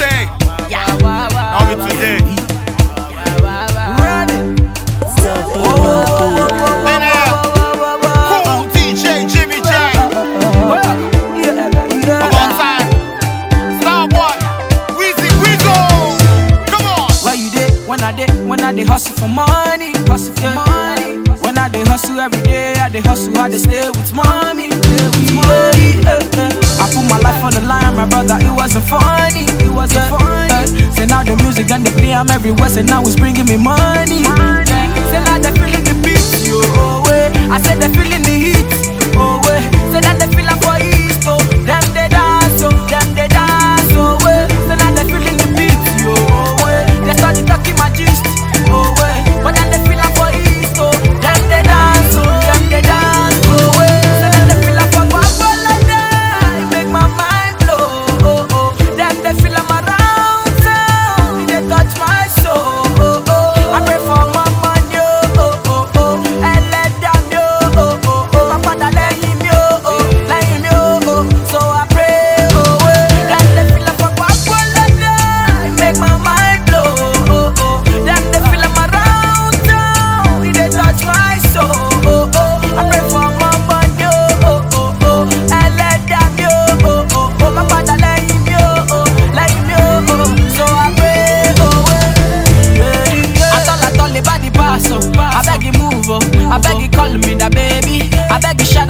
say? Yeah, I'll be today. Run hustle for money? Hustle for money. When I day hustle every day, I day hustle, I day stay with mommy. Stay with mommy put my life on the line, my brother. It wasn't funny. It wasn't funny. Say now the music and the play, I'm everywhere. Say now it's bringing me money.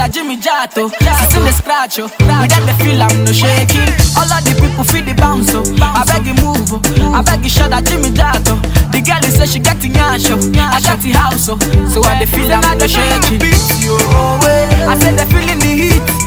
da Jimmy Jato. Sits see the scratch, oh. We got the feel I'm no shaking. All of the people feel the bounce, oh. I beg you move, oh. I beg you show that Jimmy Jato. The girl is say she got the yash, oh. I got the house, oh. So I the feel I'm no shaking. I said the feeling the heat.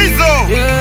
Weasel. Yeah.